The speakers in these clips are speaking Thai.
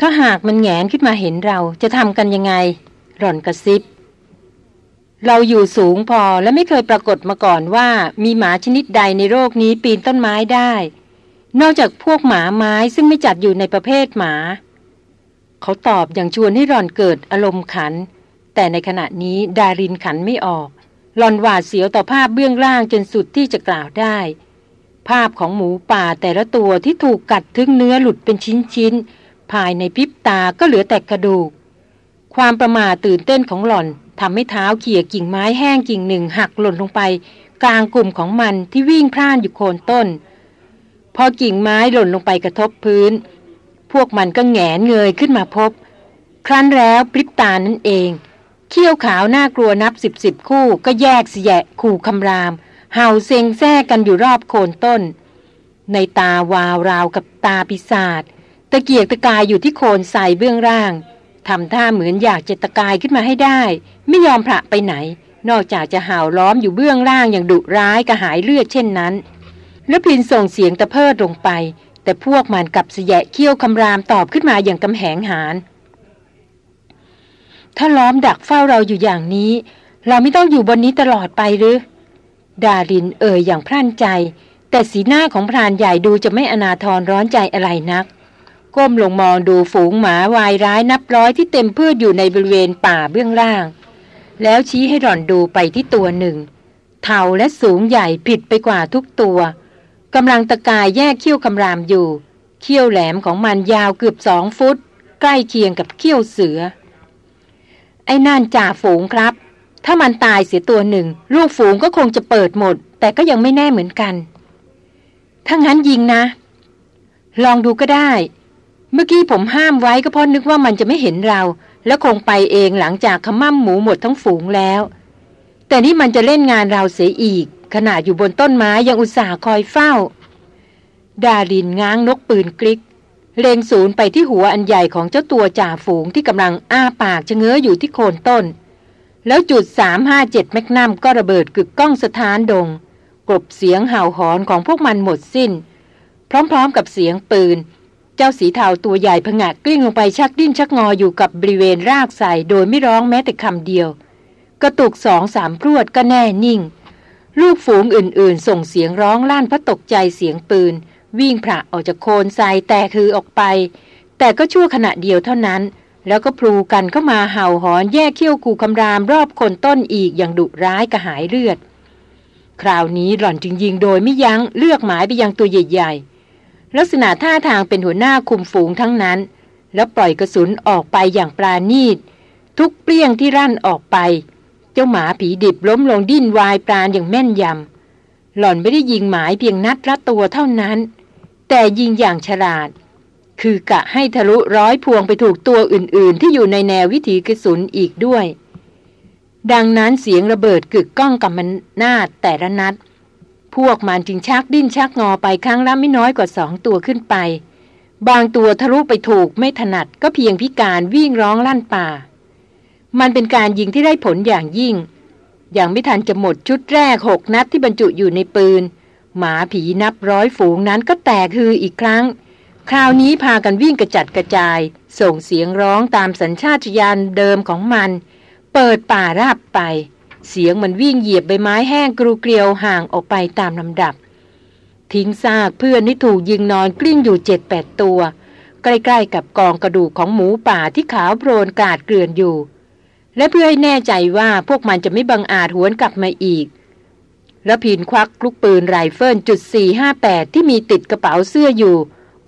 ถ้าหากมันแงนขึ้นมาเห็นเราจะทำกันยังไง หล่อนกระซิบ เราอยู่สูงพอและไม่เคยปรากฏมาก่อนว่า มีหมาชนิดใดในโลกนี้ปีนต้นไม้ได้ นอกจากพวกหมาไม้ซึ่งไม่จัดอยู่ในประเภทหมา เขาตอบอย่างชวนให้หล่อนเกิดอารมณ์ขัน แต่ในขณะนี้ดารินขันไม่ออกหลอนหวาดเสียวต่อภาพเบื้องล่างจนสุดที่จะกล่าวได้ ภาพของหมูป่าแต่ละตัวที่ถูกกัดทึงเนื้อหลุดเป็นชิ้นๆ ภายในพริบตาก็เหลือแต่กระดูก ความประมาตื่นเต้นของหล่อนทำให้เท้าเขี่ยกิ่งไม้แห้งกิ่งหนึ่งหักหล่นลงไป กลางกลุ่มของมันที่วิ่งพล่านอยู่โคนต้น พอกิ่งไม้หล่นลงไปกระทบพื้น พวกมันก็แงนเงยขึ้นมาพบ ครั้นแล้วพริบตานั่นเองเขี้ยวขาวน่ากลัวนับสิบสิบคู่ก็แยกเสียขู่คำราม เห่าเซ็งแท้กันอยู่รอบโคนต้น ในตาวาวราวกับตาปิศาจ ตะเกียกตะกายอยู่ที่โคนใส่เบื้องล่างทำท่าเหมือนอยากจะตะกายขึ้นมาให้ได้ ไม่ยอมพระไปไหน นอกจากจะห่าวล้อมอยู่เบื้องล่างอย่างดุร้ายกระหายเลือดเช่นนั้นแล้วพินส่งเสียงตะเพิดลงไป แต่พวกมันกับเสียเขี้ยวคำรามตอบขึ้นมาอย่างกำแหงหานถ้าล้อมดักเฝ้าเราอยู่อย่างนี้ เราไม่ต้องอยู่บนนี้ตลอดไปหรือ ดารินเอ่ยอย่างพรั่นใจ แต่สีหน้าของพรานใหญ่ดูจะไม่อนาทรร้อนใจอะไรนัก ก้มลงมองดูฝูงหมาวายร้ายนับร้อยที่เต็มพืชอยู่ในบริเวณป่าเบื้องล่าง แล้วชี้ให้หล่อนดูไปที่ตัวหนึ่ง เท่าและสูงใหญ่ผิดไปกว่าทุกตัวกำลังตะกายแยกเขี้ยวคำรามอยู่ เขี้ยวแหลมของมันยาวเกือบสองฟุต ใกล้เคียงกับเขี้ยวเสือ ไอ้นั่นจ่าฝูงครับ ถ้ามันตายเสียตัวหนึ่ง ลูกฝูงก็คงจะเปิดหมด แต่ก็ยังไม่แน่เหมือนกันถ้างั้นยิงนะ ลองดูก็ได้ เมื่อกี้ผมห้ามไว้ก็เพราะนึกว่ามันจะไม่เห็นเรา แล้วคงไปเองหลังจากขมั่มหมูหมดทั้งฝูงแล้ว แต่นี่มันจะเล่นงานเราเสียอีกขณะอยู่บนต้นไม้ยังอุตส่าห์คอยเฝ้า ดารินง้างนกปืนกลิกเล็งศูนย์ไปที่หัวอันใหญ่ของเจ้าตัวจ่าฝูงที่กำลังอ้าปากชะเง้ออยู่ที่โคนต้น แล้วจุด 357 แมกนัมก็ระเบิดกึกก้องสถานดง กลบเสียงเห่าหอนของพวกมันหมดสิ้น พร้อมๆกับเสียงปืน เจ้าสีเทาตัวใหญ่ผงะกลิ้งลงไปชักดิ้นชักงออยู่กับบริเวณรากใสโดยไม่ร้องแม้แต่คำเดียว กระตุกสองสามพรวดก็แน่นิ่ง ลูกฝูงอื่นๆ ส่งเสียงร้องลั่นพระตกใจเสียงปืน วิ่งผละออกจากโคนทรายแต่คือออกไป แต่ก็ชั่วขณะเดียวเท่านั้น แล้วก็พลูกันเข้ามาเห่าหอนแยกเขี้ยวกูคำรามรอบคนต้นอีกอย่างดุร้ายกระหายเลือด คราวนี้หล่อนจึงยิงโดยไม่ยั้งเลือกหมายไปยังตัวใหญ่ๆ ลักษณะท่าทางเป็นหัวหน้าคุมฝูงทั้งนั้น แล้วปล่อยกระสุนออกไปอย่างปราณีต ทุกเปลี่ยงที่รั่นออกไป เจ้าหมาผีดิบล้มลงดิ้นวายปราณอย่างแม่นยำ หล่อนไม่ได้ยิงหมายเพียงนัดละตัวเท่านั้น แต่ยิงอย่างฉลาด คือกะให้ทะลุร้อยพวงไปถูกตัวอื่น ๆ ที่อยู่ในแนววิถีกระสุนอีกด้วย ดังนั้นเสียงระเบิดกึกก้องกับมันนาดแต่ละนัด พวกมันจึงชักดิ้นชักงอไปครั้งละไม่น้อยกว่าสองตัวขึ้นไป บางตัวทะลุไปถูกไม่ถนัดก็เพียงพิการวิ่งร้องลั่นป่า มันเป็นการยิงที่ได้ผลอย่างยิ่ง อย่างไม่ทันจะหมดชุดแรกหกนัดที่บรรจุอยู่ในปืน หมาผีนับร้อยฝูงนั้นก็แตกคืออีกครั้ง คราวนี้พากันวิ่งกระจัดกระจาย ส่งเสียงร้องตามสัญชาตญาณเดิมของมัน เปิดป่าราบไป เสียงมันวิ่งเหยียบใบไม้แห้งกรูเกลียวห่างออกไปตามลำดับ ทิ้งซากเพื่อนที่ถูกยิงนอนกลิ้งอยู่เจ็ดแปดตัว ใกล้ๆกับกองกระดูกของหมูป่าที่ขาวโพลนกลาดเกลื่อนอยู่ และเพื่อให้แน่ใจว่าพวกมันจะไม่บังอาจหวนกลับมาอีกรพินทร์ควักลูกปืนไรเฟิลจุด458 ที่มีติดกระเป๋าเสื้ออยู่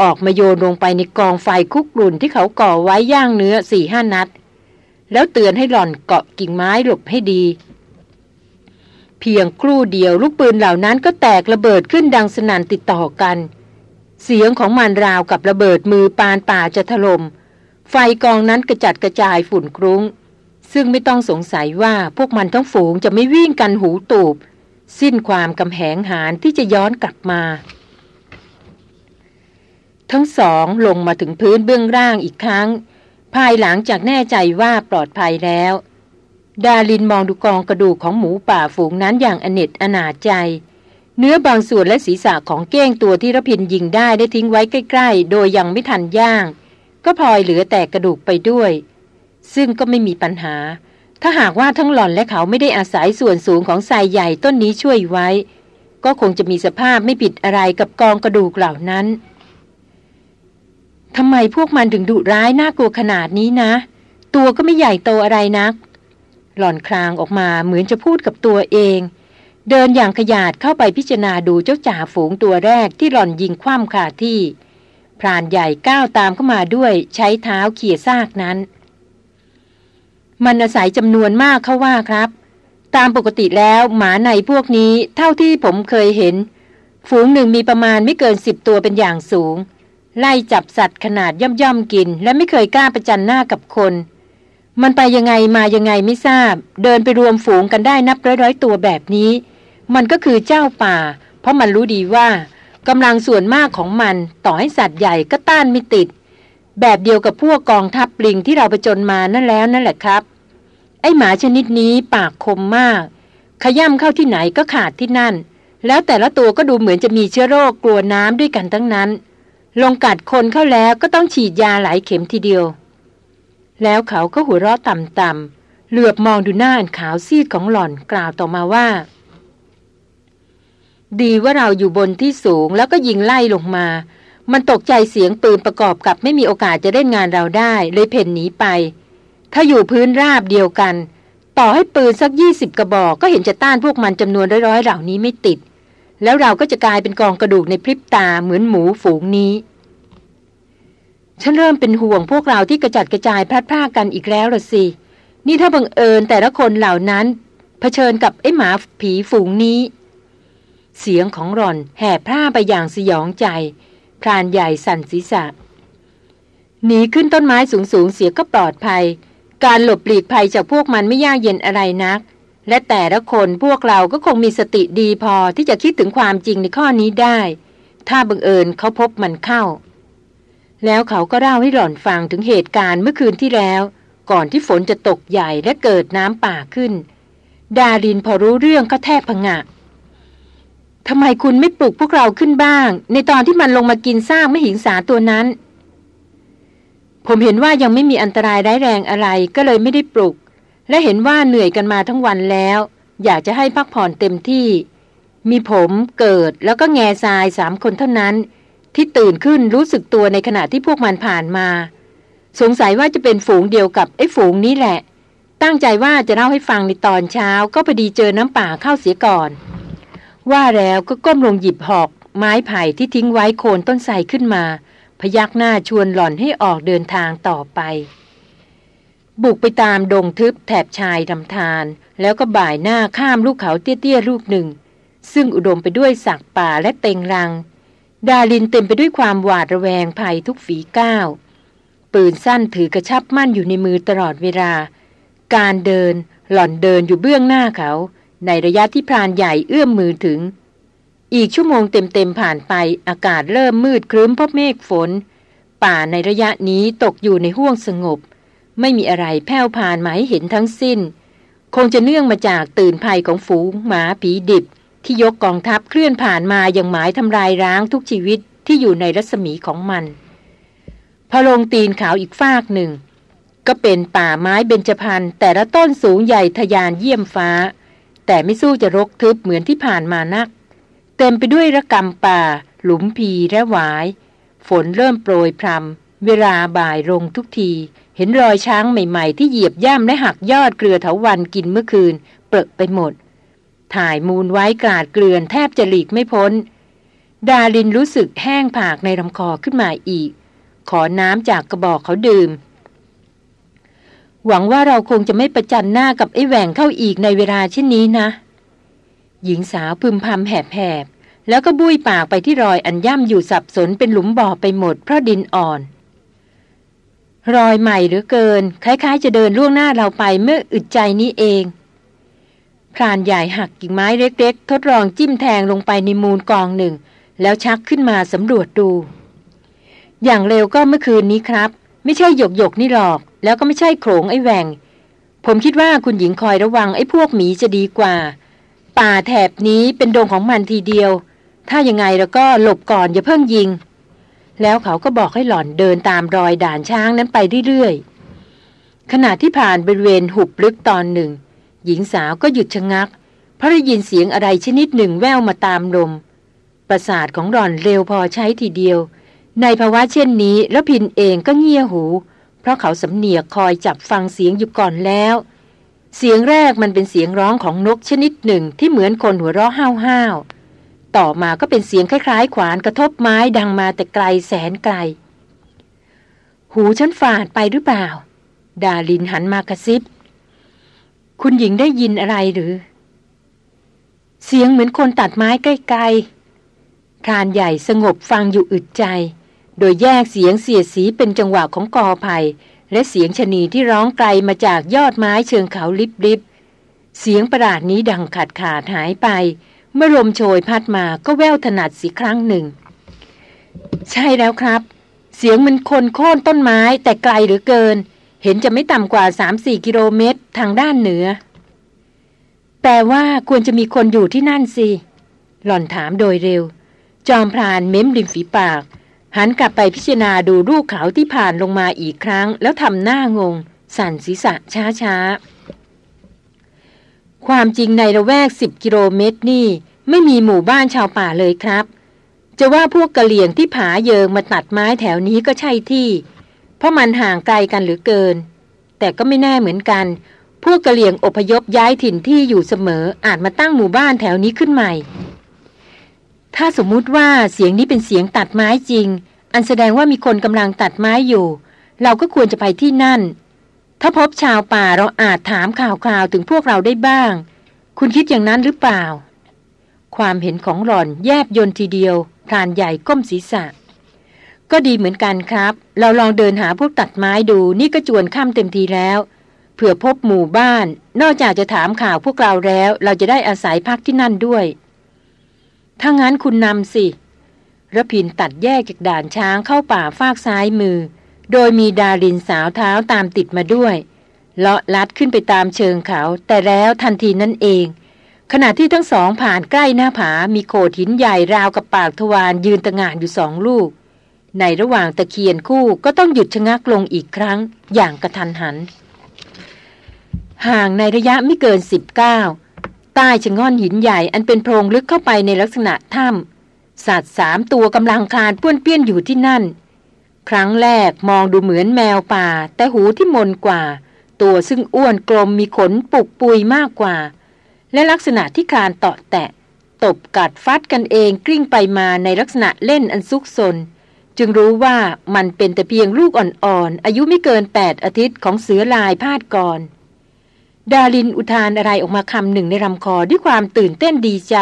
ออกมาโยนลงไปในกองไฟคุกรุ่นที่เขาก่อไว้ย่างเนื้อสี่ห้านัด แล้วเตือนให้หล่อนเกาะกิ่งไม้หลบให้ดี เพียงครู่เดียวลูกปืนเหล่านั้นก็แตกระเบิดขึ้นดังสนั่นติดต่อกัน เสียงของมันราวกับระเบิดมือปานป่าจะถลม่มไฟกองนั้นกระจัดกระจายฝุ่นกรุง้ง ซึ่งไม่ต้องสงสัยว่าพวกมันทั้งฝูงจะไม่วิ่งกันหูตูบ สิ้นความกำแหงหานที่จะย้อนกลับมา ทั้งสองลงมาถึงพื้นเบื้องล่างอีกครั้ง ภายหลังจากแน่ใจว่าปลอดภัยแล้ว ดาลินมองดูกองกระดูกของหมูป่าฝูงนั้นอย่างอเนจอนาจใจ เนื้อบางส่วนและศีรษะของเก้งตัวที่ระพินยิงได้ได้ทิ้งไว้ใกล้ ๆ โดยยังไม่ทันย่าง ก็พลอยเหลือแต่กระดูกไปด้วย ซึ่งก็ไม่มีปัญหา ถ้าหากว่าทั้งหล่อนและเขาไม่ได้อาศัยส่วนสูงของทรายใหญ่ต้นนี้ช่วยไว้ ก็คงจะมีสภาพไม่ผิดอะไรกับกองกระดูกเหล่านั้นทำไมพวกมันถึงดุร้ายน่ากลัวขนาดนี้นะ ตัวก็ไม่ใหญ่โตอะไรนัก หล่อนคลางออกมาเหมือนจะพูดกับตัวเอง เดินอย่างขยาดเข้าไปพิจารณาดูเจ้าจ่าฝูงตัวแรกที่หล่อนยิงคว่ำขาที่ พรานใหญ่ก้าวตามเข้ามาด้วยใช้เท้าเขี่ยซากนั้น มันอาศัยจำนวนมากเขาว่าครับ ตามปกติแล้วหมาในพวกนี้เท่าที่ผมเคยเห็น ฝูงหนึ่งมีประมาณไม่เกินสิบตัวเป็นอย่างสูง ไล่จับสัตว์ขนาดย่อมย่อมกิน และไม่เคยกล้าประจันหน้ากับคน มันไปยังไงมายังไงไม่ทราบ เดินไปรวมฝูงกันได้นับร้อยๆตัวแบบนี้ มันก็คือเจ้าป่า เพราะมันรู้ดีว่ากำลังส่วนมากของมันต่อให้สัตว์ใหญ่ก็ต้านไม่ติด แบบเดียวกับพวกกองทัพปลิงที่เราไปจนมานั่นแล้วนั่นแหละครับ ไอหมาชนิดนี้ปากคมมาก ขย่ำเข้าที่ไหนก็ขาดที่นั่น แล้วแต่ละตัวก็ดูเหมือนจะมีเชื้อโรคกลัวน้ำด้วยกันทั้งนั้น ลงกัดคนเข้าแล้วก็ต้องฉีดยาหลายเข็มทีเดียว แล้วเขาก็หัวเราะต่ำๆเหลือบมองดูหน้าอันขาวซีดของหล่อนกล่าวต่อมาว่า ดีว่าเราอยู่บนที่สูงแล้วก็ยิงไล่ลงมา มันตกใจเสียงปืนประกอบกับไม่มีโอกาสจะเล่นงานเราได้ เลยเพ่นหนีไป ถ้าอยู่พื้นราบเดียวกัน ต่อให้ปืนสักยี่สิบกระบอกก็เห็นจะต้านพวกมันจำนวนร้อยๆเหล่านี้ไม่ติด แล้วเราก็จะกลายเป็นกองกระดูกในพริบตาเหมือนหมูฝูงนี้ ฉันเริ่มเป็นห่วงพวกเราที่กระจัดกระจายพลัดพรากกันอีกแล้วละสิ นี่ถ้าบังเอิญแต่ละคนเหล่านั้นเผชิญกับไอ้หมาผีฝูงนี้ เสียงของรอนแห่ผ้าไปอย่างสยองใจ พรานใหญ่สั่นศีรษะ หนีขึ้นต้นไม้สูงๆเสียก็ปลอดภัย การหลบหลีกภัยจากพวกมันไม่ยากเย็นอะไรนัก และแต่ละคนพวกเราก็คงมีสติดีพอที่จะคิดถึงความจริงในข้อนี้ได้ ถ้าบังเอิญเขาพบมันเข้า แล้วเขาก็เล่าให้หล่อนฟังถึงเหตุการณ์เมื่อคืนที่แล้ว ก่อนที่ฝนจะตกใหญ่และเกิดน้ำป่าขึ้น ดารินพอรู้เรื่องก็แทบพงะทำไมคุณไม่ปลุกพวกเราขึ้นบ้าง ในตอนที่มันลงมากินซากไม่หิงสาตัวนั้น ผมเห็นว่ายังไม่มีอันตรายร้ายแรงอะไรก็เลยไม่ได้ปลุก และเห็นว่าเหนื่อยกันมาทั้งวันแล้ว อยากจะให้พักผ่อนเต็มที่ มีผมเกิดแล้วก็แง่ทรายสามคนเท่านั้น ที่ตื่นขึ้นรู้สึกตัวในขณะที่พวกมันผ่านมา สงสัยว่าจะเป็นฝูงเดียวกับไอ้ฝูงนี้แหละ ตั้งใจว่าจะเล่าให้ฟังในตอนเช้า ก็พอดีเจอน้ำป่าเข้าเสียก่อน ว่าแล้วก็ก้มลงหยิบหอก ไม้ไผ่ที่ทิ้งไว้โคนต้นไทรขึ้นมา พยักหน้าชวนหล่อนให้ออกเดินทางต่อไป บุกไปตามดงทึบแถบชายลำธารแล้วก็บ่ายหน้าข้ามลูกเขาเตี้ยๆลูกหนึ่ง ซึ่งอุดมไปด้วยสักป่าและเต็งรัง ดาลินเต็มไปด้วยความหวาดระแวงภัยทุกฝีก้าว ปืนสั้นถือกระชับมั่นอยู่ในมือตลอดเวลา การเดินหล่อนเดินอยู่เบื้องหน้าเขา ในระยะที่พรานใหญ่เอื้อมมือถึง อีกชั่วโมงเต็มๆผ่านไปอากาศเริ่มมืดครึ้มเพราะเมฆฝน ป่าในระยะนี้ตกอยู่ในห้วงสงบ ไม่มีอะไรแผ่วผ่านมาให้เห็นทั้งสิ้น คงจะเนื่องมาจากตื่นภัยของฝูงหมาผีดิบ ที่ยกกองทัพเคลื่อนผ่านมาอย่างหมายทำลายร้างทุกชีวิตที่อยู่ในรัศมีของมัน พอลงตีนขาวอีกฟากหนึ่ง ก็เป็นป่าไม้เบญจพรรณแต่ละต้นสูงใหญ่ทยานเยี่ยมฟ้า แต่ไม่สู้จะรกทึบเหมือนที่ผ่านมานัก เต็มไปด้วยระกำป่า หลุมพีและหวาย ฝนเริ่มโปรยพรำเวลาบ่ายลงทุกที เห็นรอยช้างใหม่ ๆ ที่เหยียบย่ำและหักยอดเกลือเถาวันกินเมื่อคืน เปรอะไปหมด ถ่ายมูลไว้กราดเกลื่อนแทบจะหลีกไม่พ้น ดารินรู้สึกแห้งผากในลำคอขึ้นมาอีก ขอน้ำจากกระบอกเขาดื่ม หวังว่าเราคงจะไม่ประจันหน้ากับไอ้แหว่งเข้าอีกในเวลาเช่นนี้นะ หญิงสาวพึมพำแหบๆ แล้วก็บุ้ยปากไปที่รอยอันย่ำอยู่สับสนเป็นหลุมบ่อไปหมดเพราะดินอ่อน รอยใหม่หรือเกิน คล้ายๆ จะเดินล่วงหน้าเราไปเมื่ออึดใจนี้เอง พรานใหญ่หักกิ่งไม้เล็กๆ ทดลองจิ้มแทงลงไปในมูลกองหนึ่ง แล้วชักขึ้นมาสำรวจดู อย่างเร็วก็เมื่อคืนนี้ครับ ไม่ใช่หยกหยกนี่หรอก แล้วก็ไม่ใช่โขงไอ้แหวงผมคิดว่าคุณหญิงคอยระวังไอ้พวกหมีจะดีกว่า ป่าแถบนี้เป็นดงของมันทีเดียว ถ้ายังไงแล้วก็หลบก่อนอย่าเพิ่งยิง แล้วเขาก็บอกให้หล่อนเดินตามรอยด่านช้างนั้นไปเรื่อยๆขณะที่ผ่านบริเวณหุบลึกตอนหนึ่ง หญิงสาวก็หยุดชะงัก เพราะได้ยินเสียงอะไรชนิดหนึ่งแว่วมาตามลม ประสาทของหล่อนเร็วพอใช้ทีเดียว ในภาวะเช่นนี้ระพินเองก็เงี่ยหู เพราะเขาสำเนียกคอยจับฟังเสียงอยู่ก่อนแล้ว เสียงแรกมันเป็นเสียงร้องของนกชนิดหนึ่งที่เหมือนคนหัวเราะห้าวๆ ต่อมาก็เป็นเสียงคล้ายๆ ขวานกระทบไม้ดังมาแต่ไกลแสนไกล หูฉันฝาดไปหรือเปล่า ดาลินหันมากระซิบ คุณหญิงได้ยินอะไรหรือ เสียงเหมือนคนตัดไม้ใกล้ๆพรานใหญ่สงบฟังอยู่อึดใจ โดยแยกเสียงเสียดสีเป็นจังหวะของกอไผ่และเสียงชนีที่ร้องไกลมาจากยอดไม้เชิงเขาลิบๆเสียงประหลาดนี้ดังขาดขาดหายไป เมื่อลมโชยพัดมาก็แววถนัดสีครั้งหนึ่ง ใช่แล้วครับ เสียงมันคนโค่นต้นไม้แต่ไกลหรือเกิน เห็นจะไม่ต่ำกว่าสามสี่กิโลเมตรทางด้านเหนือแต่ว่าควรจะมีคนอยู่ที่นั่นสิ หล่อนถามโดยเร็ว จอมพรานเม้มริมฝีปาก หันกลับไปพิจารณาดูรูปเขาที่ผ่านลงมาอีกครั้ง แล้วทำหน้างง สั่นศีรษะช้าๆ ความจริงในระแวกสิบกิโลเมตรนี่ ไม่มีหมู่บ้านชาวป่าเลยครับ จะว่าพวกกะเหลี่ยงที่ผาเยิงมาตัดไม้แถวนี้ก็ใช่ที่ เพราะมันห่างไกลกันหรือเกิน แต่ก็ไม่แน่เหมือนกัน พวกกะเหลี่ยงอพยพย้ายถิ่นที่อยู่เสมออาจมาตั้งหมู่บ้านแถวนี้ขึ้นใหม่ ถ้าสมมุติว่าเสียงนี้เป็นเสียงตัดไม้จริง อันแสดงว่ามีคนกำลังตัดไม้อยู่ เราก็ควรจะไปที่นั่น ถ้าพบชาวป่าเราอาจถามข่าวคราวถึงพวกเราได้บ้าง คุณคิดอย่างนั้นหรือเปล่า ความเห็นของหล่อนแยบยนทีเดียวพรานใหญ่ก้มศีรษะ ก็ดีเหมือนกันครับ เราลองเดินหาพวกตัดไม้ดูนี่ก็จวนค่ำเต็มทีแล้ว เผื่อพบหมู่บ้าน นอกจากจะถามข่าวพวกเราแล้ว เราจะได้อาศัยพักที่นั่นด้วย ถ้างั้นคุณนำสิระพินตัดแยกจากด่านช้างเข้าป่าฟากซ้ายมือ โดยมีดารินสาวเท้าตามติดมาด้วย เลาะลัดขึ้นไปตามเชิงเขา แต่แล้วทันทีนั่นเอง ขณะที่ทั้งสองผ่านใกล้หน้าผา มีโขดหินใหญ่ราวกับปากทวารยืนตะงานอยู่สองลูก ในระหว่างตะเคียนคู่ก็ต้องหยุดชะงักลงอีกครั้งอย่างกระทันหัน ห่างในระยะไม่เกินสิบเก้าใต้ชะง่อนหินใหญ่อันเป็นโพรงลึกเข้าไปในลักษณะถ้ำสัตว์สามตัวกำลังคลานป้วนเปี้ยนอยู่ที่นั่น ครั้งแรกมองดูเหมือนแมวป่า แต่หูที่มนกว่า ตัวซึ่งอ้วนกลมมีขนปุกปุยมากกว่า และลักษณะที่คลานเตาะแตะ ตบกัดฟัดกันเองกลิ้งไปมาในลักษณะเล่นอันซุกซน จึงรู้ว่ามันเป็นแต่เพียงลูกอ่อนๆ อายุไม่เกินแปดอาทิตย์ของเสือลายพาดก่อน ดาลินอุทานอะไรออกมาคำหนึ่งในลำคอด้วยความตื่นเต้นดีใจ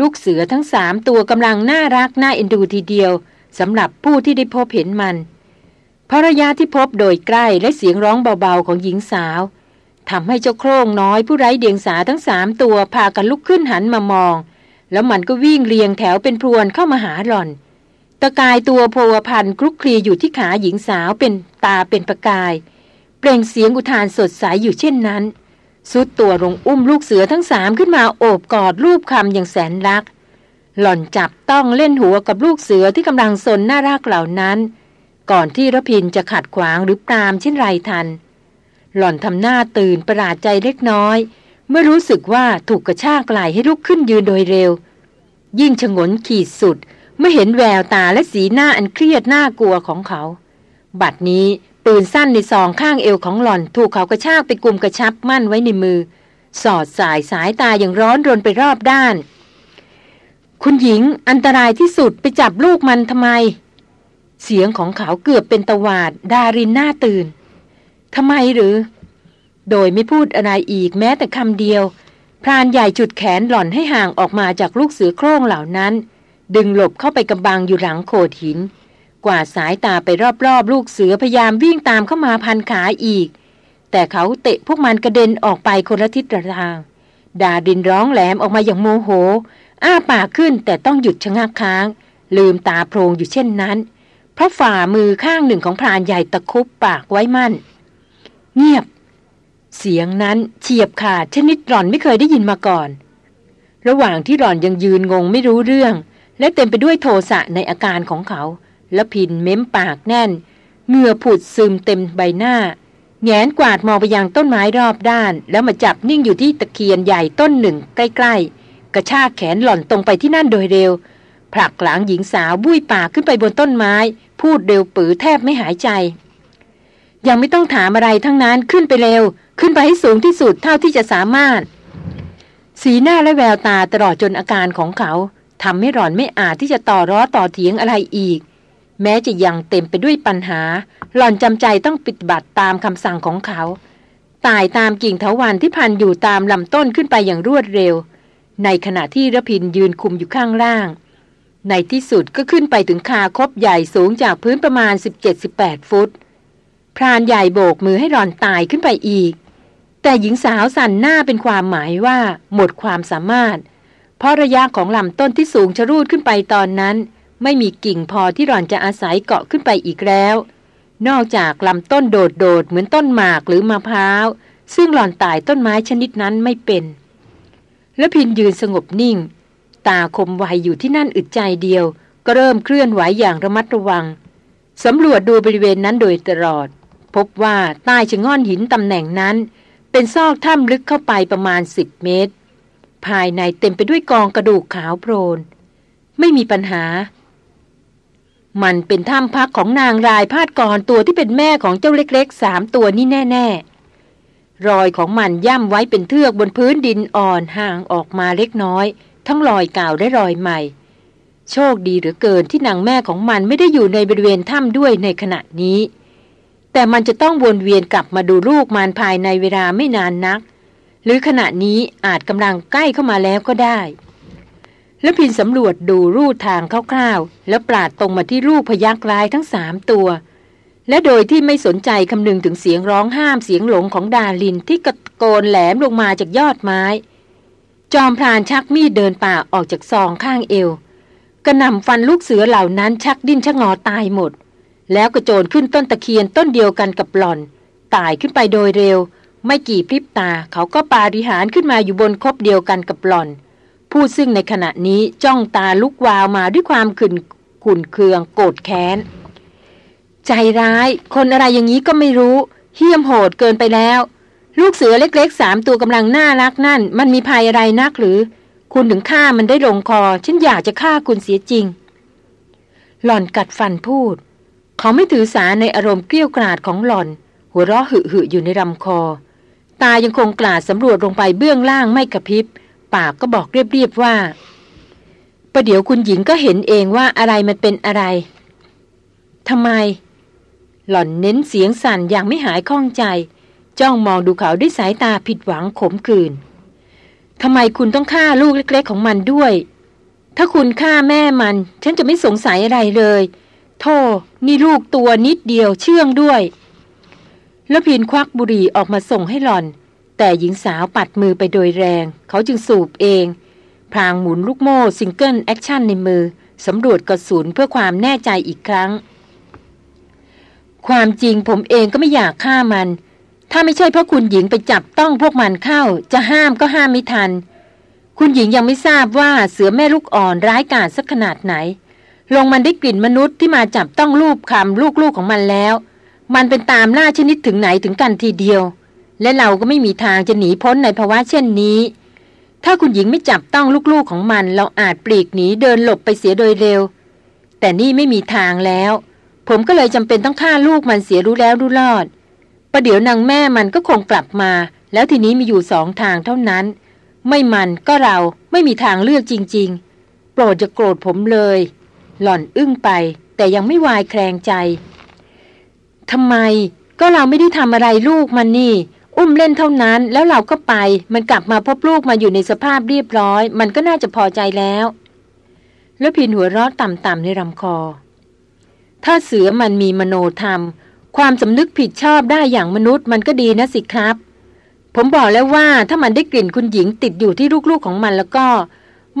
ลูกเสือทั้งสามตัวกำลังน่ารักน่าเอ็นดูทีเดียวสำหรับผู้ที่ได้พบเห็นมันภรรยาที่พบโดยใกล้และเสียงร้องเบาๆของหญิงสาวทำให้เจ้าโครงน้อยผู้ไร้เดียงสาทั้งสามตัวพากันลุกขึ้นหันมามอง แล้วมันก็วิ่งเรียงแถวเป็นพรวนเข้ามาหาหล่อน ตะกายตัวโพวพันคลุกคลีอยู่ที่ขาหญิงสาวเป็นตาเป็นประกาย เปล่งเสียงอุทานสดใสยอยู่เช่นนั้นสุดตัวลงอุ้มลูกเสือทั้งสามขึ้นมาโอบกอดรูปคำอย่างแสนรัก หล่อนจับต้องเล่นหัวกับลูกเสือที่กำลังสนน่ารักเหล่านั้น ก่อนที่ระพินจะขัดขวางหรือปรามเช่นไรทัน หล่อนทำหน้าตื่นประหลาดใจเล็กน้อย เมื่อรู้สึกว่าถูกกระชากไหลให้ลุกขึ้นยืนโดยเร็ว ยิ่งชงนขีดสุด เมื่อเห็นแววตาและสีหน้าอันเครียดน่ากลัวของเขา บัดนี้ปืนสั้นในซองข้างเอวของหล่อน ถูกเขากระชากไปกลุ่มกระชับมั่นไว้ในมือ สอดสายสายตาอย่างร้อนรนไปรอบด้าน คุณหญิงอันตรายที่สุดไปจับลูกมันทำไม เสียงของเขาเกือบเป็นตวาด ดารินหน้าตื่นทำไมหรือ โดยไม่พูดอะไรอีกแม้แต่คำเดียว พรานใหญ่จุดแขนหล่อนให้ห่างออกมาจากลูกเสือโคร่งเหล่านั้น ดึงหลบเข้าไปกำบังอยู่หลังโขดหิน กว่าสายตาไปรอบๆ ลูกเสือพยายามวิ่งตามเข้ามาพันขาอีก แต่เขาเตะพวกมันกระเด็นออกไปคนละทิศทาง ดาดินร้องแหลมออกมาอย่างโมโห อ้าปากขึ้นแต่ต้องหยุดชะงักค้าง ลืมตาโพรงอยู่เช่นนั้น เพราะฝ่ามือข้างหนึ่งของพรานใหญ่ตะคุบปากไว้มั่น เงียบ เสียงนั้นเฉียบขาดชนิดหล่อนไม่เคยได้ยินมาก่อนระหว่างที่หล่อนยังยืนงงไม่รู้เรื่อง และเต็มไปด้วยโทสะในอาการของเขา แล้วพินเม้มปากแน่น เหงื่อผุดซึมเต็มใบหน้า แงนกวาดมองไปยังต้นไม้รอบด้าน แล้วมาจับนิ่งอยู่ที่ตะเคียนใหญ่ต้นหนึ่งใกล้ๆ กระชากแขนหล่อนตรงไปที่นั่นโดยเร็ว ผลักหลังหญิงสาวบุ้ยปากขึ้นไปบนต้นไม้ พูดเร็วปือแทบไม่หายใจ ยังไม่ต้องถามอะไรทั้งนั้นขึ้นไปเร็ว ขึ้นไปให้สูงที่สุดเท่าที่จะสามารถ สีหน้าและแววตาตลอดจนอาการของเขา ทำให้หล่อนไม่อาจที่จะต่อร้อต่อเถียงอะไรอีก แม้จะยังเต็มไปด้วยปัญหา หล่อนจำใจต้องปฏิบัติตามคำสั่งของเขาตายตามกิ่งเถาวันที่พันอยู่ตามลำต้นขึ้นไปอย่างรวดเร็ว ในขณะที่ระพินยืนคุมอยู่ข้างล่าง ในที่สุดก็ขึ้นไปถึงคาคบใหญ่สูงจากพื้นประมาณ 17-18 ฟุต พรานใหญ่โบกมือให้หล่อนตายขึ้นไปอีก แต่หญิงสาวสั่นหน้าเป็นความหมายว่า หมดความสามารถ ราะระยะของลำต้นที่สูงชะรูดขึ้นไปตอนนั้น ไม่มีกิ่งพอที่หล่อนจะอาศัยเกาะขึ้นไปอีกแล้ว นอกจากลำต้นโดดๆเหมือนต้นหมากหรือมะพร้าว ซึ่งหล่อนตายต้นไม้ชนิดนั้นไม่เป็น แล้วพินยืนสงบนิ่ง ตาคมไวอยู่ที่นั่นอึดใจเดียว ก็เริ่มเคลื่อนไหวอย่างระมัดระวังสำรวจดูบริเวณนั้นโดยตลอด พบว่าใต้ชะง่อนหินตำแหน่งนั้น เป็นซอกถ้ำลึกเข้าไปประมาณสิบเมตร ภายในเต็มไปด้วยกองกระดูกขาวโพลน ไม่มีปัญหา มันเป็นถ้ำพักของนางรายพาดกรตัวที่เป็นแม่ของเจ้าเล็กๆสามตัวนี่แน่ ๆ รอยของมันย่ำไว้เป็นเทือกบนพื้นดินอ่อนห่างออกมาเล็กน้อย ทั้งรอยเก่าและรอยใหม่ โชคดีเหลือเกินที่นางแม่ของมันไม่ได้อยู่ในบริเวณถ้ำด้วยในขณะนี้แต่มันจะต้องวนเวียนกลับมาดูลูกมันภายในเวลาไม่นานนัก หรือขณะนี้อาจกำลังใกล้เข้ามาแล้วก็ได้ แล้วพินสำรวจดูรูทางคร่าวๆ แล้วปราดตรงมาที่รูปพยักร้ายทั้งสามตัว และโดยที่ไม่สนใจคำนึงถึงเสียงร้องห้ามเสียงหลงของดาลินที่กระโกนแหลมลงมาจากยอดไม้ จอมพรานชักมีดเดินป่าออกจากซองข้างเอวกระหน่ำฟันลูกเสือเหล่านั้นชักดิ้นชะงอตายหมด แล้วกระโจนขึ้นต้นตะเคียนต้นเดียวกันกับหล่อน ตายขึ้นไปโดยเร็ว ไม่กี่พริบตาเขาก็ปาริหารขึ้นมาอยู่บนคบเดียวกันกับหล่อน ผู้ซึ่งในขณะนี้จ้องตาลุกวาวมาด้วยความขุนขุนเคืองโกรธแค้น ใจร้าย คนอะไรอย่างนี้ก็ไม่รู้เฮี้ยมโหดเกินไปแล้ว ลูกเสือเล็กๆสามตัวกำลังน่ารักนั่น มันมีภัยอะไรนักหรือ คุณถึงฆ่ามันได้ลงคอ ฉันอยากจะฆ่าคุณเสียจริง หล่อนกัดฟันพูด เขาไม่ถือสาในอารมณ์เกลี้ยกราดของหล่อน หัวเราะหึหึอยู่ในลำคอ ตายังคงกลาดสำรวจลงไปเบื้องล่างไม่กระพริบ ปากก็บอกเรียบๆว่า ประเดี๋ยวคุณหญิงก็เห็นเองว่าอะไรมันเป็นอะไรทำไม หล่อนเน้นเสียงสั่นอย่างไม่หายข้องใจ จ้องมองดูเขาด้วยสายตาผิดหวังขมขื่นทำไมคุณต้องฆ่าลูกเล็ก ๆ ของมันด้วย ถ้าคุณฆ่าแม่มัน ฉันจะไม่สงสัยอะไรเลยโธ่นี่ลูกตัวนิดเดียวเชื่องด้วย รพินทร์ควักบุหรี่ออกมาส่งให้หล่อน แต่หญิงสาวปัดมือไปโดยแรง เขาจึงสูบเองพลางหมุนลูกโม่ single action ในมือสำรวจกระสุนเพื่อความแน่ใจอีกครั้ง ความจริงผมเองก็ไม่อยากฆ่ามัน ถ้าไม่ใช่เพราะคุณหญิงไปจับต้องพวกมันเข้า จะห้ามก็ห้ามไม่ทัน คุณหญิงยังไม่ทราบว่าเสือแม่ลูกอ่อนร้ายกาจสักขนาดไหน ลงมันได้กลิ่นมนุษย์ที่มาจับต้องลูกคำลูกๆของมันแล้ว มันเป็นตามล่าชนิดถึงไหนถึงกันทีเดียว และเราก็ไม่มีทางจะหนีพ้นในภาวะเช่นนี้ ถ้าคุณหญิงไม่จับต้องลูกๆของมัน เราอาจปลีกหนีเดินหลบไปเสียโดยเร็ว แต่นี่ไม่มีทางแล้ว ผมก็เลยจำเป็นต้องฆ่าลูกมันเสียรู้แล้วรู้รอดประเดี๋ยวนางแม่มันก็คงกลับมา แล้วทีนี้มีอยู่สองทางเท่านั้น ไม่มันก็เราไม่มีทางเลือกจริง ๆ โปรดจะโกรธผมเลย หล่อนอึ้งไป แต่ยังไม่วายแคลงใจ ทำไม ก็เราไม่ได้ทำอะไรลูกมันนี่ อุ้มเล่นเท่านั้น แล้วเราก็ไป มันกลับมาพบลูกมาอยู่ในสภาพเรียบร้อย มันก็น่าจะพอใจแล้ว แล้วพินหัวเราะต่ำๆในลำคอ ถ้าเสือมันมีมโนธรรม ความสำนึกผิดชอบได้อย่างมนุษย์มันก็ดีนะสิครับ ผมบอกแล้วว่าถ้ามันได้กลิ่นคุณหญิงติดอยู่ที่ลูกๆของมันแล้วก็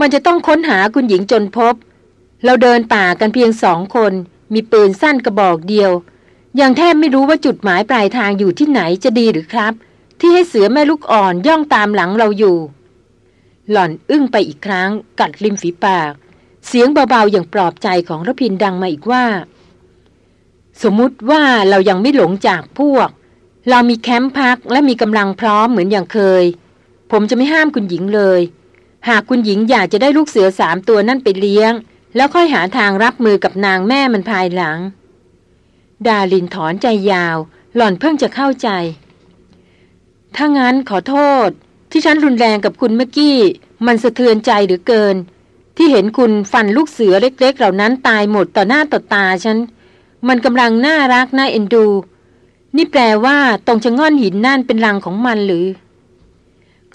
มันจะต้องค้นหาคุณหญิงจนพบ เราเดินป่ากันเพียงสองคน มีปืนสั้นกระบอกเดียว ยังแทบไม่รู้ว่าจุดหมายปลายทางอยู่ที่ไหนจะดีหรือครับ ที่ให้เสือแม่ลูกอ่อนย่องตามหลังเราอยู่ หล่อนอึ้งไปอีกครั้ง กัดริมฝีปาก เสียงเบาๆอย่างปลอบใจของรพินดังมาอีกว่า สมมุติว่าเรายังไม่หลงจากพวก เรามีแคมป์พักและมีกำลังพร้อมเหมือนอย่างเคย ผมจะไม่ห้ามคุณหญิงเลย หากคุณหญิงอยากจะได้ลูกเสือสามตัวนั่นไปเลี้ยง แล้วค่อยหาทางรับมือกับนางแม่มันภายหลัง ดาลินถอนใจยาว หล่อนเพิ่งจะเข้าใจ ถ้างั้นขอโทษ ที่ฉันรุนแรงกับคุณเมื่อกี้ มันสะเทือนใจหรือเกิน ที่เห็นคุณฟันลูกเสือเล็ก ๆ เหล่านั้นตายหมดต่อหน้าต่อตาฉัน มันกำลังน่ารักน่าเอ็นดู นี่แปลว่าตรงชะง่อนหินนั่นเป็นรังของมันหรือ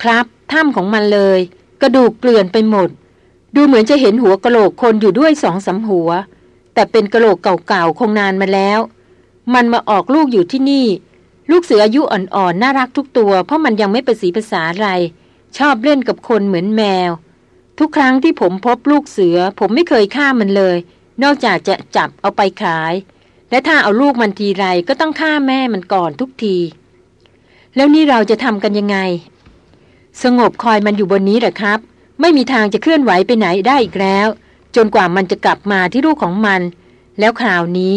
ครับถ้ำของมันเลย กระดูกเกลื่อนไปหมด ดูเหมือนจะเห็นหัวกะโหลกคนอยู่ด้วยสองสาหัวแต่เป็นกะโหลกเก่าๆ คงนานมาแล้ว มันมาออกลูกอยู่ที่นี่ ลูกเสืออายุอ่อนๆ น่ารักทุกตัว เพราะมันยังไม่ประสีภาษาอะไร ชอบเล่นกับคนเหมือนแมว ทุกครั้งที่ผมพบลูกเสือ ผมไม่เคยฆ่ามันเลย นอกจากจะจับเอาไปขาย และถ้าเอาลูกมันทีไรก็ต้องฆ่าแม่มันก่อนทุกที แล้วนี่เราจะทำกันยังไง สงบคอยมันอยู่บนนี้แหละครับ ไม่มีทางจะเคลื่อนไหวไปไหนได้อีกแล้ว จนกว่ามันจะกลับมาที่ลูกของมัน แล้วคราวนี้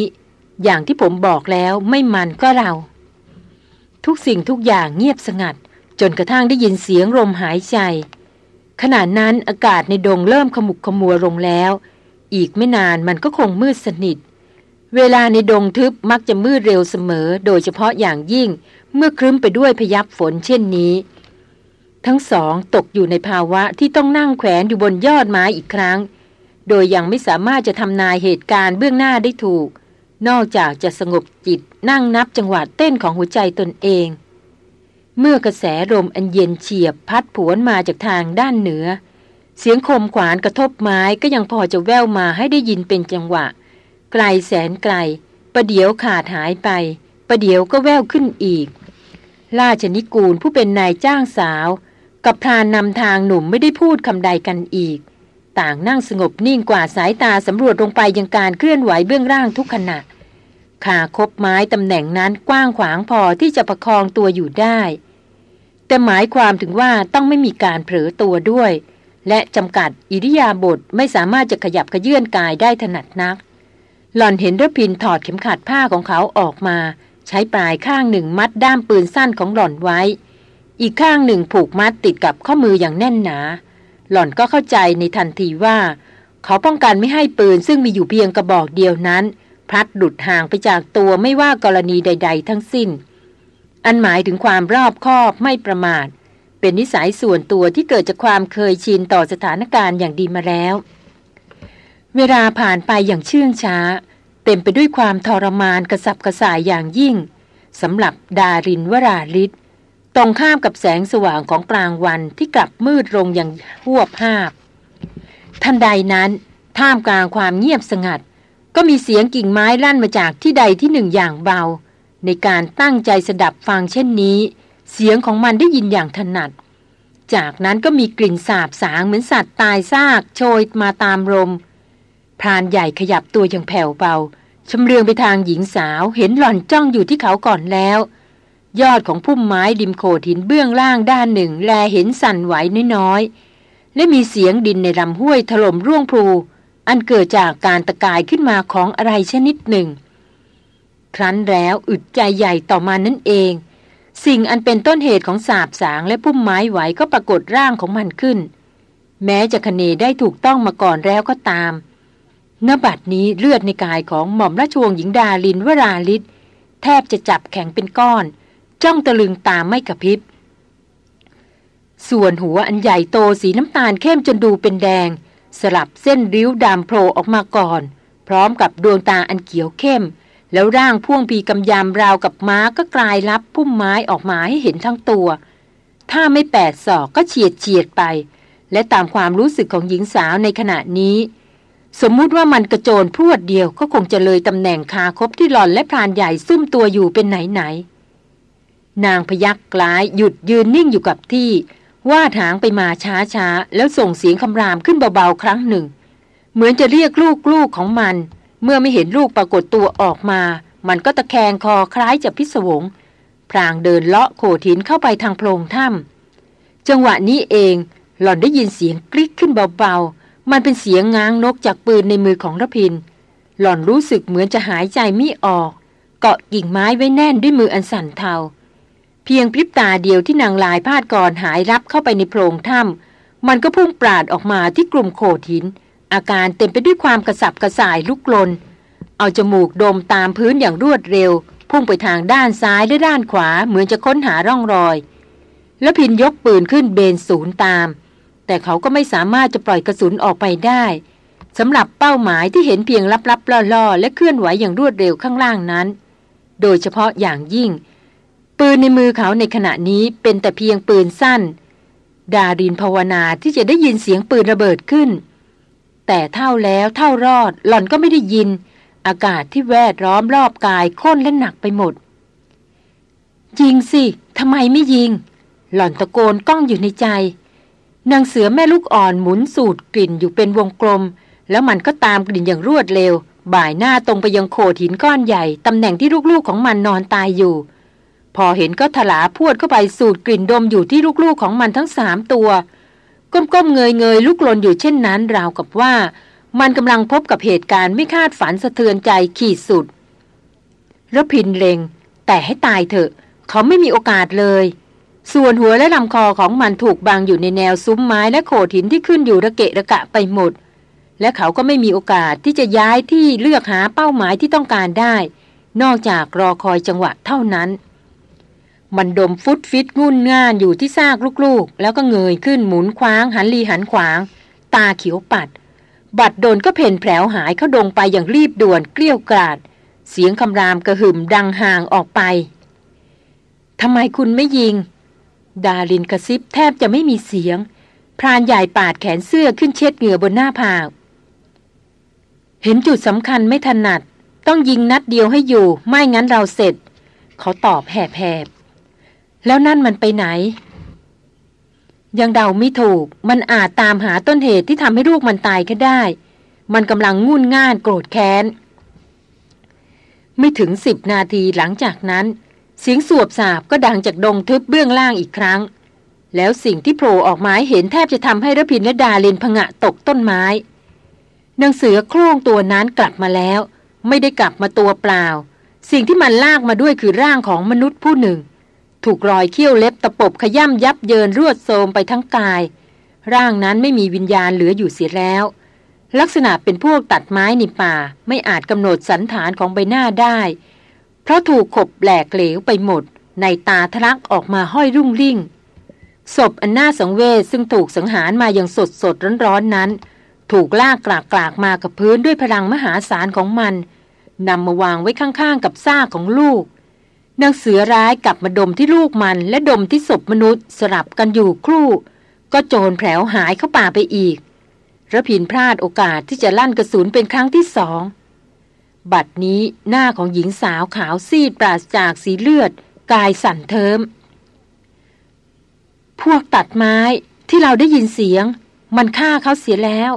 อย่างที่ผมบอกแล้วไม่มันก็เรา ทุกสิ่งทุกอย่างเงียบสงัด จนกระทั่งได้ยินเสียงลมหายใจ ขณะนั้นอากาศในดงเริ่มขมุกขมัวลงแล้ว อีกไม่นานมันก็คงมืดสนิท เวลาในดงทึบมักจะมืดเร็วเสมอ โดยเฉพาะอย่างยิ่ง เมื่อครึ้มไปด้วยพยับฝนเช่นนี้ ทั้งสองตกอยู่ในภาวะที่ต้องนั่งแขวนอยู่บนยอดไม้อีกครั้ง โดยยังไม่สามารถจะทำนายเหตุการณ์เบื้องหน้าได้ถูก นอกจากจะสงบจิตนั่งนับจังหวะเต้นของหัวใจตนเอง เมื่อกระแสลมอันเย็นเฉียบพัดผวนมาจากทางด้านเหนือ เสียงคมขวานกระทบไม้ก็ยังพอจะแว่วมาให้ได้ยินเป็นจังหวะ ไกลแสนไกล ประเดี๋ยวขาดหายไป ประเดี๋ยวก็แว่วขึ้นอีก ราชนิกูลผู้เป็นนายจ้างสาว กับพรานนำทางหนุ่มไม่ได้พูดคำใดกันอีก ต่างนั่งสงบนิ่งกว่าสายตาสำรวจลงไปยังการเคลื่อนไหวเบื้องล่างทุกขณะขาคบไม้ตำแหน่งนั้นกว้างขวางพอที่จะประคองตัวอยู่ได้ แต่หมายความถึงว่าต้องไม่มีการเผลอตัวด้วย และจำกัดอิริยาบถไม่สามารถจะขยับขยื่นกายได้ถนัดนัก หล่อนเห็นรพินถอดเข็มขัดผ้าของเขาออกมา ใช้ปลายข้างหนึ่งมัดด้ามปืนสั้นของหล่อนไว้ อีกข้างหนึ่งผูกมัดติดกับข้อมืออย่างแน่นหนา หล่อนก็เข้าใจในทันทีว่า เขาป้องกันไม่ให้ปืนซึ่งมีอยู่เพียงกระบอกเดียวนั้น พลัดหลุดห่างไปจากตัวไม่ว่ากรณีใด ๆ ทั้งสิ้น อันหมายถึงความรอบคอบไม่ประมาท เป็นนิสัยส่วนตัวที่เกิดจากความเคยชินต่อสถานการณ์อย่างดีมาแล้ว เวลาผ่านไปอย่างเชื่องช้า เต็มไปด้วยความทรมานกระสับกระส่ายอย่างยิ่งสำหรับดารินวราลิศ ตรงข้ามกับแสงสว่างของกลางวันที่กลับมืดลงอย่างหัวภาพทันใดนั้น ท่ามกลางความเงียบสงัด ก็มีเสียงกิ่งไม้ลั่นมาจากที่ใดที่หนึ่งอย่างเบา ในการตั้งใจสดับฟังเช่นนี้ เสียงของมันได้ยินอย่างถนัด จากนั้นก็มีกลิ่นสาบสางเหมือนสัตว์ตายซากโชยมาตามลมพรานใหญ่ขยับตัวอย่างแผ่วเบาชำเลืองไปทางหญิงสาวเห็นหล่อนจ้องอยู่ที่เขาก่อนแล้ว ยอดของพุ่มไม้ดิมโขดหินเบื้องล่างด้านหนึ่ง แลเห็นสั่นไหวน้อยๆ และมีเสียงดินในลำห้วยถล่มร่วงพลู อันเกิดจากการตะกายขึ้นมาของอะไรชนิดหนึ่ง ครั้นแล้วอึดใจใหญ่ต่อมานั่นเอง สิ่งอันเป็นต้นเหตุของสาบสางและพุ่มไม้ไหวก็ปรากฏร่างของมันขึ้น แม้จะคเนได้ถูกต้องมาก่อนแล้วก็ตามณบัดนี้เลือดในกายของหม่อมราชวงศ์หญิงดาลินวราลิศแทบจะจับแข็งเป็นก้อน จ้องตะลึงตามไม่กระพริบ ส่วนหัวอันใหญ่โตสีน้ำตาลเข้มจนดูเป็นแดง สลับเส้นริ้วดำโผล่ออกมาก่อน พร้อมกับดวงตาอันเขียวเข้ม แล้วร่างพ่วงปีกำยำราวกับม้าก็กลายลับพุ่มไม้ออกมาให้เห็นทั้งตัว ถ้าไม่แปดศอกก็เฉียดเฉียดไป และตามความรู้สึกของหญิงสาวในขณะนี้สมมุติว่ามันกระโจนพรวดเดียวก็คงจะเลยตำแหน่งคาคบที่หล่อนและพรานใหญ่ซุ่มตัวอยู่เป็นไหนไหน นางพยักกลายหยุดยืนนิ่งอยู่กับที่ ว่าทางไปมาช้าช้าแล้วส่งเสียงคำรามขึ้นเบาๆ ครั้งหนึ่ง เหมือนจะเรียกลูกลูกของมัน เมื่อไม่เห็นลูกปรากฏตัวออกมา มันก็ตะแคงคอคล้ายจะพิศวง พรางเดินเลาะโขถินเข้าไปทางโพรงถ้ำจังหวะนี้เองหล่อนได้ยินเสียงกริ๊กขึ้นเบาๆ มันเป็นเสียงง้างนกจากปืนในมือของรพิน หล่อนรู้สึกเหมือนจะหายใจไม่ออก เกาะกิ่งไม้ไว้แน่นด้วยมืออันสั่นเทา เพียงพริบตาเดียวที่นางลายพาดก่อนหายรับเข้าไปในโพรงถ้ำมันก็พุ่งปราดออกมาที่กลุ่มโขดหิน อาการเต็มไปด้วยความกระสับกระส่ายลุกลน เอาจมูกดมตามพื้นอย่างรวดเร็ว พุ่งไปทางด้านซ้ายและด้านขวาเหมือนจะค้นหาร่องรอย แล้วพินยกปืนขึ้นเบนศูนย์ตาม แต่เขาก็ไม่สามารถจะปล่อยกระสุนออกไปได้สำหรับเป้าหมายที่เห็นเพียงลับๆล่อๆ และเคลื่อนไหวอย่างรวดเร็วข้างล่างนั้น โดยเฉพาะอย่างยิ่ง ปืนในมือเขาในขณะนี้เป็นแต่เพียงปืนสั้น ดารินภาวนาที่จะได้ยินเสียงปืนระเบิดขึ้น แต่เท่าแล้วเท่ารอดหล่อนก็ไม่ได้ยิน อากาศที่แวดล้อมรอบกายข้นและหนักไปหมด ยิงสิทำไมไม่ยิง หล่อนตะโกนก้องอยู่ในใจนางเสือแม่ลูกอ่อนหมุนสูดกลิ่นอยู่เป็นวงกลม แล้วมันก็ตามกลิ่นอย่างรวดเร็ว บ่ายหน้าตรงไปยังโขดหินก้อนใหญ่ ตำแหน่งที่ลูกๆของมันนอนตายอยู่ พอเห็นก็ถลาพวดเข้าไปสูดกลิ่นดมอยู่ที่ลูกๆของมันทั้งสามตัว ก้มๆเงยเงยลุกลนอยู่เช่นนั้นราวกับว่า มันกำลังพบกับเหตุการณ์ไม่คาดฝันสะเทือนใจขีดสุดระพินเลงแต่ให้ตายเถอะ เขาไม่มีโอกาสเลย ส่วนหัวและลำคอของมันถูกบังอยู่ในแนวซุ้มไม้และโขดหินที่ขึ้นอยู่ระเกะระกะไปหมด และเขาก็ไม่มีโอกาสที่จะย้ายที่เลือกหาเป้าหมายที่ต้องการได้ นอกจากรอคอยจังหวะเท่านั้น มันดมฟุตฟิตงุ่นง่านอยู่ที่ซากลูกๆ แล้วก็เงยขึ้นหมุนคว้างหันลีหันขวาง ตาเขียวปัด บัดโดนก็เพ่นแผลวหายเข้าดงไปอย่างรีบด่วนเกลี้ยวกราด เสียงคำรามกระหึ่มดังห่างออกไปทำไมคุณไม่ยิง ดารินกระซิบแทบจะไม่มีเสียง พรานใหญ่ปาดแขนเสื้อขึ้นเช็ดเหงื่อบนหน้าผากเห็นจุดสำคัญไม่ถนัด ต้องยิงนัดเดียวให้อยู่ ไม่งั้นเราเสร็จ เขาตอบแหบๆ แล้วนั่นมันไปไหน ยังเดาไม่ถูก มันอาจตามหาต้นเหตุที่ทำให้ลูกมันตายก็ได้ มันกำลังงุ่นง่านโกรธแค้น ไม่ถึงสิบนาทีหลังจากนั้น เสียงสวบสาบก็ดังจากดงทึบเบื้องล่างอีกครั้ง แล้วสิ่งที่โผล่ออกมาเห็นแทบจะทำให้ระพินและดาเลนพงะตกต้นไม้นางเสือโคร่งตัวนั้นกลับมาแล้ว ไม่ได้กลับมาตัวเปล่า สิ่งที่มันลากมาด้วยคือร่างของมนุษย์ผู้หนึ่ง ถูกรอยเขี้ยวเล็บตะปบขย่ำยับเยินรวดโทมไปทั้งกาย ร่างนั้นไม่มีวิญญาณเหลืออยู่เสียแล้ว ลักษณะเป็นพวกตัดไม้ในป่าไม่อาจกำหนดสันฐานของใบหน้าได้ เพราะถูกขบแหลกเหลวไปหมด ในตาทะลักออกมาห้อยรุ่งริ่ง ศพอันน่าสังเวชซึ่งถูกสังหารมาอย่างสดสดร้อนๆนนั้น ถูกลากกลากกลากมากับพื้นด้วยพลังมหาศาลของมันนำมาวางไว้ข้างๆกับซากของลูก นางเสือร้ายกลับมาดมที่ลูกมันและดมที่ศพมนุษย์สลับกันอยู่ครู่ ก็โจรแผลวหายเข้าป่าไปอีกระพินพลาดโอกาสที่จะลั่นกระสุนเป็นครั้งที่สอง บัดนี้หน้าของหญิงสาวขาวซีดปราศจากสีเลือด กายสั่นเทิม พวกตัดไม้ที่เราได้ยินเสียง มันฆ่าเขาเสียแล้ว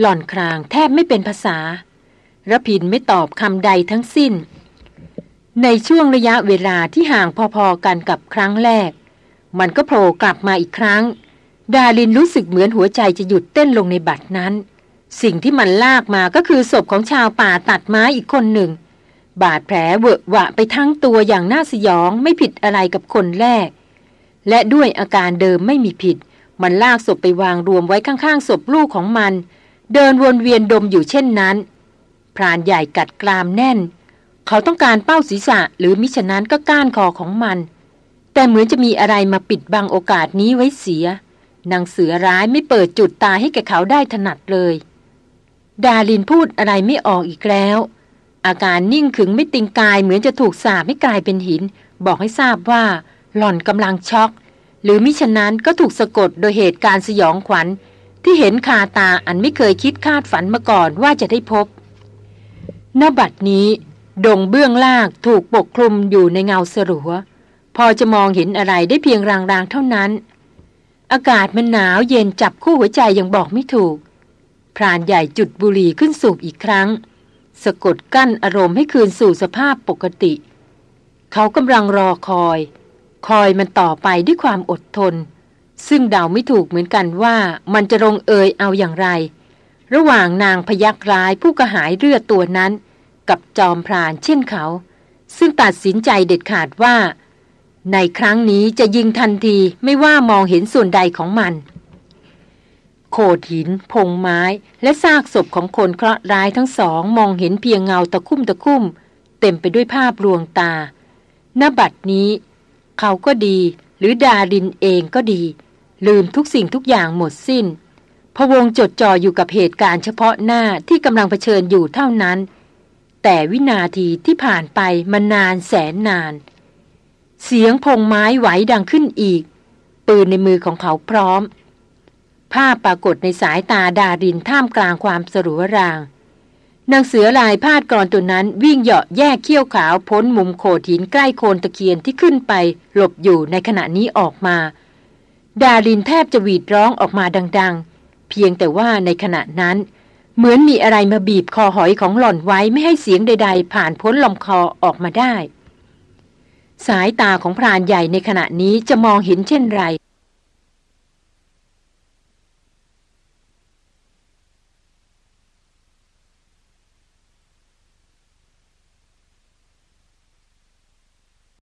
หล่อนครางแทบไม่เป็นภาษาระพินไม่ตอบคำใดทั้งสิ้น ในช่วงระยะเวลาที่ห่างพอๆกันกับครั้งแรก มันก็โผล่กลับมาอีกครั้ง ดาลินรู้สึกเหมือนหัวใจจะหยุดเต้นลงในบัดนั้น สิ่งที่มันลากมาก็คือศพของชาวป่าตัดไม้อีกคนหนึ่ง บาดแผลเวอะหวะไปทั้งตัวอย่างน่าสยองไม่ผิดอะไรกับคนแรก และด้วยอาการเดิมไม่มีผิด มันลากศพไปวางรวมไว้ข้างๆศพลูกของมัน เดินวนเวียนดมอยู่เช่นนั้น พรานใหญ่กัดกรามแน่น เขาต้องการเป้าศีรษะหรือมิฉะนั้นก็ก้านคอของมัน แต่เหมือนจะมีอะไรมาปิดบังโอกาสนี้ไว้เสียนางเสือร้ายไม่เปิดจุดตาให้แกเขาได้ถนัดเลย ดาลินพูดอะไรไม่ออกอีกแล้ว อาการนิ่งขึงไม่ติงกายเหมือนจะถูกสาบให้กลายเป็นหิน บอกให้ทราบว่า หล่อนกำลังช็อก หรือมิฉะนั้นก็ถูกสะกดโดยเหตุการณ์สยองขวัญ ที่เห็นคาตาอันไม่เคยคิดคาดฝันมาก่อนว่าจะได้พบณบัดนี้ ดงเบื้องลางถูกปกคลุมอยู่ในเงาสรัว พอจะมองเห็นอะไรได้เพียงรางๆเท่านั้น อากาศมันหนาวเย็นจับคู่หัวใจยังบอกไม่ถูก พรานใหญ่จุดบุหรี่ขึ้นสูบอีกครั้ง สะกดกั้นอารมณ์ให้คืนสู่สภาพปกติ เขากำลังรอคอย คอยมันต่อไปด้วยความอดทน ซึ่งเดาไม่ถูกเหมือนกันว่ามันจะลงเอยเอาอย่างไร ระหว่างนางพยักร้ายผู้กระหายเลือดตัวนั้น กับจอมพรานเช่นเขา ซึ่งตัดสินใจเด็ดขาดว่า ในครั้งนี้จะยิงทันทีไม่ว่ามองเห็นส่วนใดของมัน โขดหิน พงไม้ และซากศพของคนเคราะห์ร้ายทั้งสองมองเห็นเพียงเงาตะคุ่มตะคุ่ม เต็มไปด้วยภาพลวงตาณบัดนี้ เขาก็ดี หรือดารินเองก็ดี ลืมทุกสิ่งทุกอย่างหมดสิ้นพวงจดจ่ออยู่กับเหตุการณ์เฉพาะหน้าที่กำลังเผชิญอยู่เท่านั้น แต่วินาทีที่ผ่านไปมันนานแสนนาน เสียงพงไม้ไหวดังขึ้นอีก ปืนในมือของเขาพร้อม ภาพปรากฏในสายตาดารินท่ามกลางความสรุวรางนางเสือลายพาดกรตัวนั้นวิ่งเหาะแยกเขี้ยวขาวพ้นมุมโขดหินใกล้โคนตะเคียนที่ขึ้นไปหลบอยู่ในขณะนี้ออกมา ดารินแทบจะหวีดร้องออกมาดัง ๆ เพียงแต่ว่าในขณะนั้น เหมือนมีอะไรมาบีบคอหอยของหล่อนไว้ไม่ให้เสียงใด ๆ ผ่านพ้นลำคอออกมาได้ สายตาของพรานใหญ่ในขณะนี้จะมองเห็นเช่นไร